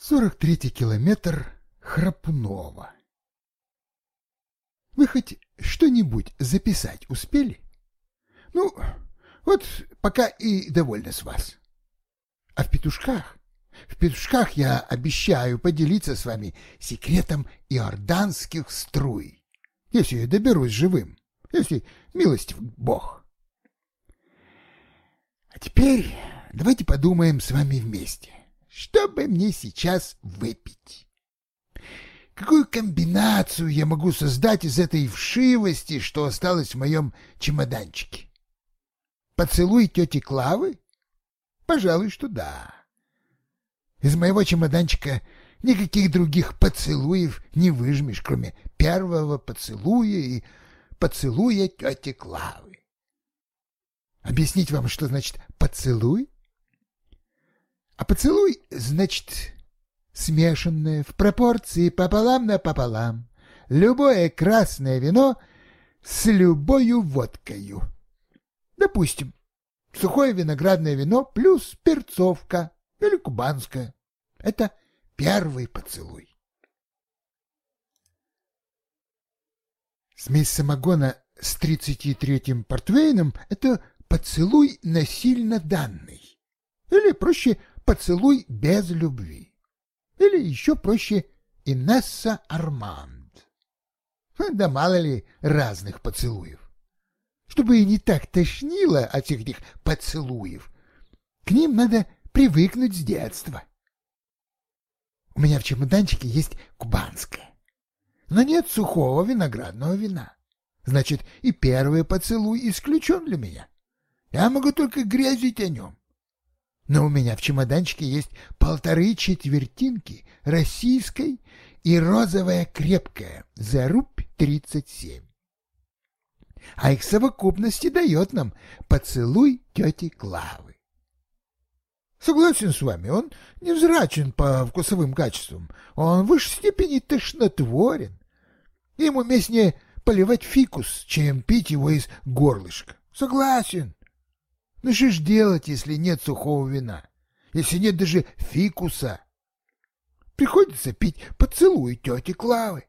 Сорок третий километр Храпунова. Вы хоть что-нибудь записать успели? Ну, вот пока и довольно с вас. А в петушках? В петушках я обещаю поделиться с вами секретом иорданских струй, если я доберусь живым, если милостив Бог. А теперь давайте подумаем с вами вместе, что бы мне сейчас выпить. Какую комбинацию я могу создать из этой вшивости, что осталось в моем чемоданчике? Поцелуй тети Клавы? Пожалуй, что да. Из моего чемоданчика никаких других поцелуев не выжмешь, кроме первого поцелуя и поцелуя тети Клавы. Объяснить вам, что значит «поцелуй»? А поцелуй значит смешанное в пропорции пополам на пополам, любое красное вино с любою водкою. Допустим, сухое виноградное вино плюс перцовка или кубанское. Это первый поцелуй. Смесь самогона с 33-м портвейном — это поцелуй насильно данный. Или, проще, поцелуй без любви. Или еще проще Инесса Арманд. Да мало ли разных поцелуев. Чтобы и не так тошнило от всех этих поцелуев, к ним надо привыкнуть с детства. У меня в чемоданчике есть кубанское, но нет сухого виноградного вина. Значит, и первый поцелуй исключен для меня. Я могу только грязить о нем но у меня в чемоданчике есть полторы четвертинки российской и розовая крепкая за рубь тридцать семь. А их совокупности дает нам поцелуй тети Клавы. Согласен с вами, он невзрачен по вкусовым качествам, он в высшей степени тошнотворен. Ему уместнее поливать фикус, чем пить его из горлышка. Согласен. Ну что ж делать, если нет сухого вина? Если нет даже фикуса? Приходится пить поцелуй тети Клавы.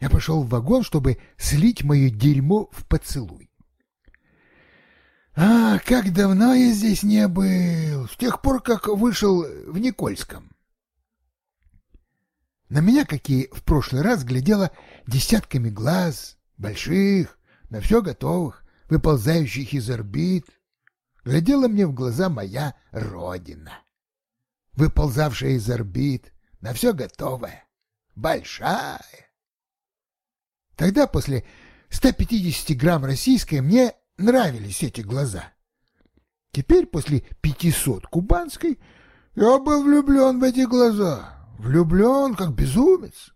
Я пошел в вагон, чтобы слить мое дерьмо в поцелуй. А, как давно я здесь не был, с тех пор, как вышел в Никольском. На меня, как и в прошлый раз, глядела десятками глаз, больших, на все готовых выползающих из орбит, глядела мне в глаза моя родина, выползавшая из орбит, на все готовая, большая. Тогда после 150 грамм российской мне нравились эти глаза. Теперь после 500 кубанской я был влюблен в эти глаза, влюблен как безумец.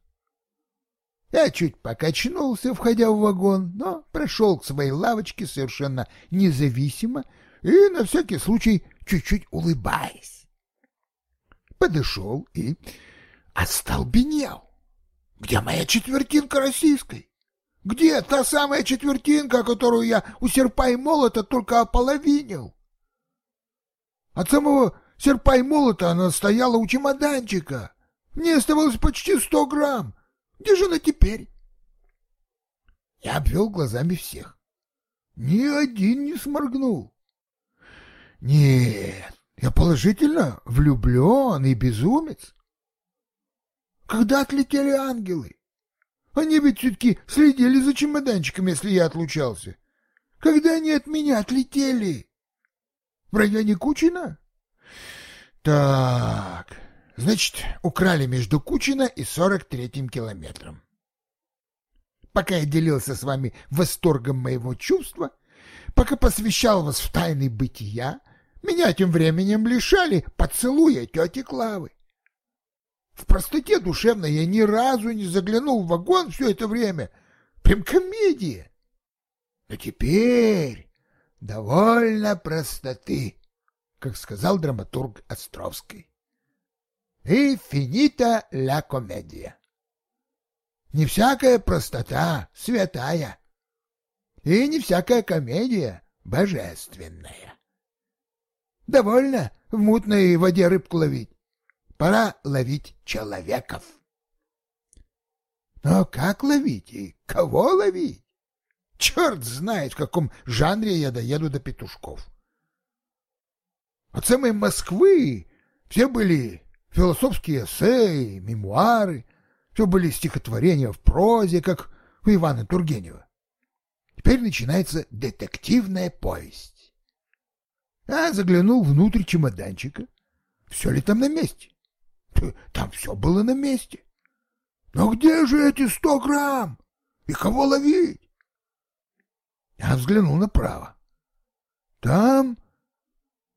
Я чуть покачнулся, входя в вагон, но прошел к своей лавочке совершенно независимо и, на всякий случай, чуть-чуть улыбаясь. Подошел и остолбенел. Где моя четвертинка российской? Где та самая четвертинка, которую я у серпа и молота только ополовинил? От самого серпа и молота она стояла у чемоданчика. Мне оставалось почти сто грамм. Где же она теперь? Я обвел глазами всех. Ни один не сморгнул. Нет, я положительно влюблен и безумец. Когда отлетели ангелы? Они ведь все-таки следили за чемоданчиком, если я отлучался. Когда они от меня отлетели? В районе Кучина? Так, Значит, украли между Кучина и сорок третьим километром. Пока я делился с вами восторгом моего чувства, пока посвящал вас в тайны бытия, меня тем временем лишали поцелуя тети Клавы. В простоте душевной я ни разу не заглянул в вагон все это время. Прям комедия. Но теперь довольно простоты, как сказал драматург Островский и финита ля комедия. Не всякая простота святая, и не всякая комедия божественная. Довольно в мутной воде рыбку ловить. Пора ловить человеков. Но как ловить и кого ловить? Черт знает, в каком жанре я доеду до петушков. От самой Москвы все были философские эссе, мемуары, все были стихотворения в прозе, как у Ивана Тургенева. Теперь начинается детективная повесть. А заглянул внутрь чемоданчика. Все ли там на месте? Там все было на месте. Но где же эти сто грамм? И кого ловить? Я взглянул направо. Там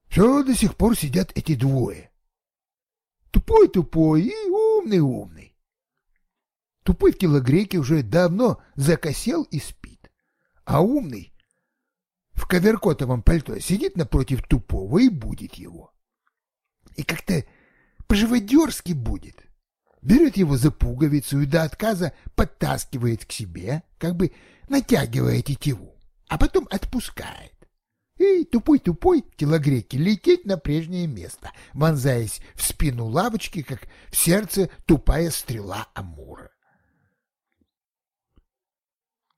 все до сих пор сидят эти двое. Тупой-тупой и умный-умный. Тупой в телогреке уже давно закосел и спит, а умный в коверкотовом пальто сидит напротив тупого и будет его. И как-то по-живодерски будет. Берет его за пуговицу и до отказа подтаскивает к себе, как бы натягивая тетиву, а потом отпускает. И тупой-тупой телогреки лететь на прежнее место, вонзаясь в спину лавочки, как в сердце тупая стрела Амура.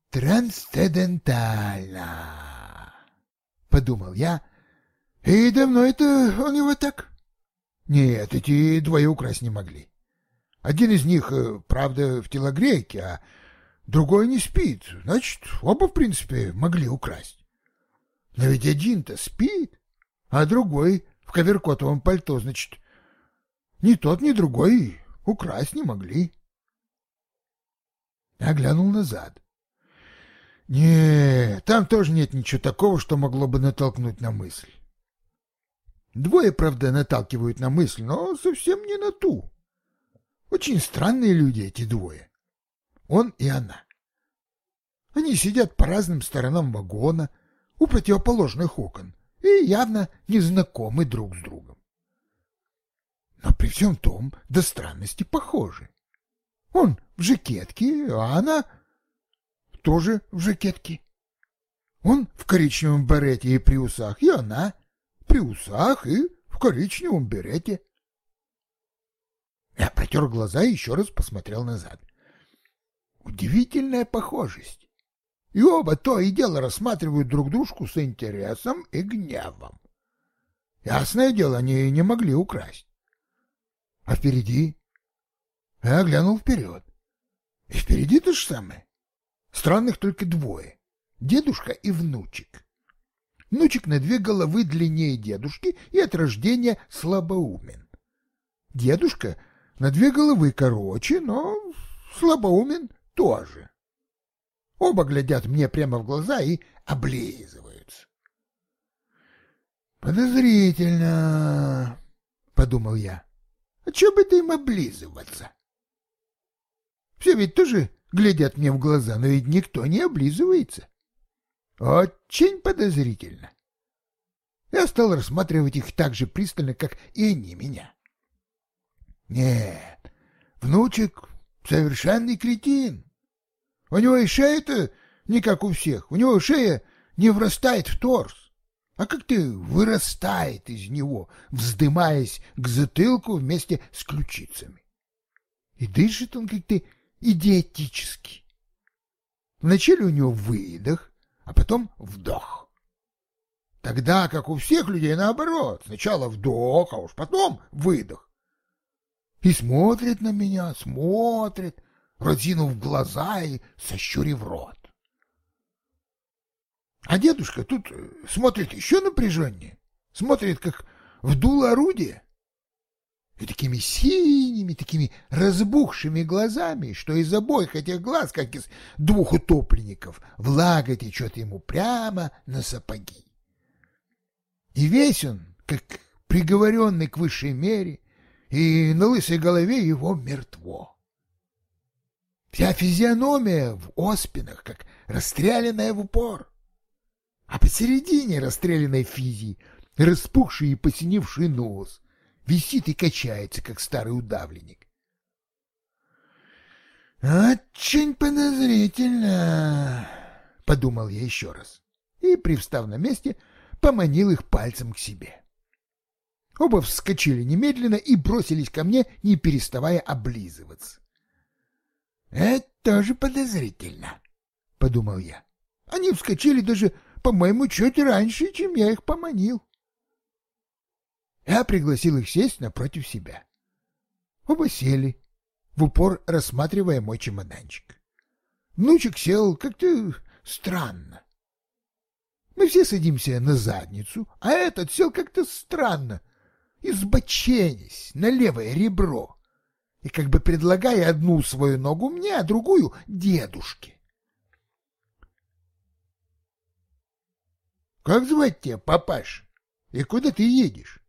«Трансцендентально», — подумал я. «И давно это у него так?» «Нет, эти двое украсть не могли. Один из них, э, правда, в телогрейке, а другой не спит. Значит, оба, в принципе, могли украсть. Но ведь один-то спит, а другой в коверкотовом пальто, значит, ни тот, ни другой украсть не могли. Я глянул назад. Не, там тоже нет ничего такого, что могло бы натолкнуть на мысль. Двое, правда, наталкивают на мысль, но совсем не на ту. Очень странные люди эти двое. Он и она. Они сидят по разным сторонам вагона, у противоположных окон, и явно не знакомы друг с другом. Но при всем том до странности похожи. Он в жакетке, а она тоже в жакетке. Он в коричневом берете и при усах, и она при усах и в коричневом берете. Я протер глаза и еще раз посмотрел назад. Удивительная похожесть. И оба то и дело рассматривают друг дружку с интересом и гневом. Ясное дело, они не могли украсть. А впереди? Я глянул вперед. И впереди то же самое. Странных только двое. Дедушка и внучек. Внучек на две головы длиннее дедушки и от рождения слабоумен. Дедушка на две головы короче, но слабоумен тоже. Оба глядят мне прямо в глаза и облизываются. «Подозрительно», — подумал я. «А чё бы ты им облизываться?» Все ведь тоже глядят мне в глаза, но ведь никто не облизывается. Очень подозрительно. Я стал рассматривать их так же пристально, как и они меня. Нет, внучек совершенный кретин. У него и шея-то не как у всех. У него шея не врастает в торс, а как-то вырастает из него, вздымаясь к затылку вместе с ключицами. И дышит он как-то идиотически. Вначале у него выдох, а потом вдох. Тогда, как у всех людей, наоборот, сначала вдох, а уж потом выдох. И смотрит на меня, смотрит, разинув глаза и сощурив рот. А дедушка тут смотрит еще напряженнее, смотрит, как в дуло орудия. И такими синими, такими разбухшими глазами, что из обоих этих глаз, как из двух утопленников, влага течет ему прямо на сапоги. И весь он, как приговоренный к высшей мере, и на лысой голове его мертво. Вся физиономия в оспинах, как расстрелянная в упор. А посередине расстрелянной физии распухший и посиневший нос висит и качается, как старый удавленник. «Очень подозрительно», — подумал я еще раз и, привстав на месте, поманил их пальцем к себе. Оба вскочили немедленно и бросились ко мне, не переставая облизываться. «Это тоже подозрительно», — подумал я. Они вскочили даже, по-моему, чуть раньше, чем я их поманил. Я пригласил их сесть напротив себя. Оба сели, в упор рассматривая мой чемоданчик. Внучек сел как-то странно. Мы все садимся на задницу, а этот сел как-то странно, избоченясь на левое ребро и как бы предлагая одну свою ногу мне, а другую — дедушке. — Как звать тебя, папаш? И куда ты едешь?